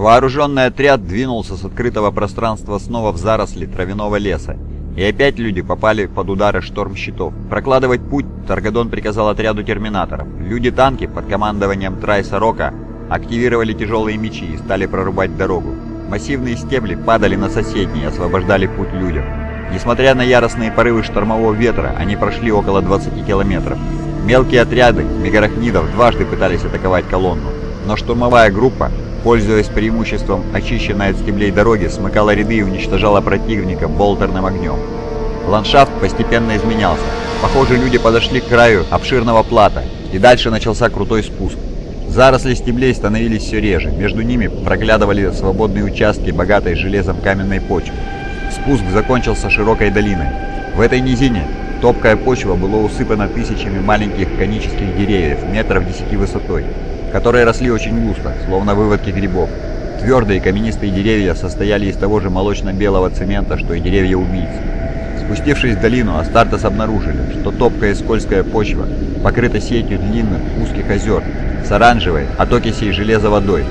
Вооруженный отряд двинулся с открытого пространства снова в заросли травяного леса, и опять люди попали под удары шторм-щитов. Прокладывать путь Таргадон приказал отряду терминаторов. Люди-танки под командованием Трайса Рока активировали тяжелые мечи и стали прорубать дорогу. Массивные стебли падали на соседние и освобождали путь людям. Несмотря на яростные порывы штормового ветра, они прошли около 20 километров. Мелкие отряды мегарахнидов дважды пытались атаковать колонну, но штурмовая группа, пользуясь преимуществом очищенной от стеблей дороги, смыкала ряды и уничтожала противника болтерным огнем. Ландшафт постепенно изменялся. Похоже, люди подошли к краю обширного плата, и дальше начался крутой спуск. Заросли стеблей становились все реже, между ними проглядывали свободные участки, богатой железом каменной почвы. Спуск закончился широкой долиной. В этой низине топкая почва была усыпана тысячами маленьких конических деревьев, метров десяти высотой, которые росли очень густо, словно выводки грибов. Твердые каменистые деревья состояли из того же молочно-белого цемента, что и деревья убийц. Спустившись в долину, Астартес обнаружили, что топкая и скользкая почва покрыта сетью длинных узких озер с оранжевой от окисей железа водой.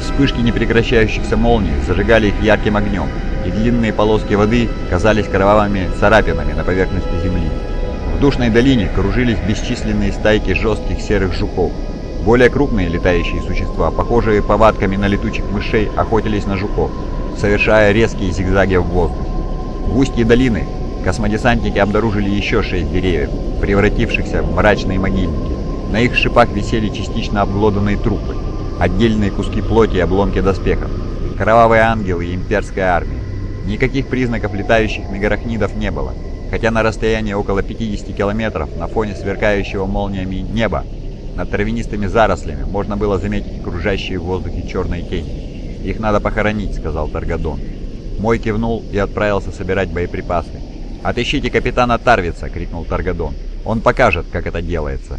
Вспышки непрекращающихся молний зажигали их ярким огнем, и длинные полоски воды казались кровавыми царапинами на поверхности земли. В душной долине кружились бесчисленные стайки жестких серых жуков. Более крупные летающие существа, похожие повадками на летучих мышей, охотились на жуков, совершая резкие зигзаги в воздухе. В устье долины космодесантники обнаружили еще шесть деревьев, превратившихся в мрачные могильники. На их шипах висели частично обглоданные трупы, отдельные куски плоти и обломки доспехов, кровавые ангелы и имперская армия. Никаких признаков летающих мегарахнидов не было, хотя на расстоянии около 50 километров на фоне сверкающего молниями неба над травянистыми зарослями можно было заметить окружающие в воздухе черные тени. «Их надо похоронить», — сказал Таргадон. Мой кивнул и отправился собирать боеприпасы. «Отыщите капитана Тарвица!» — крикнул Таргадон. «Он покажет, как это делается!»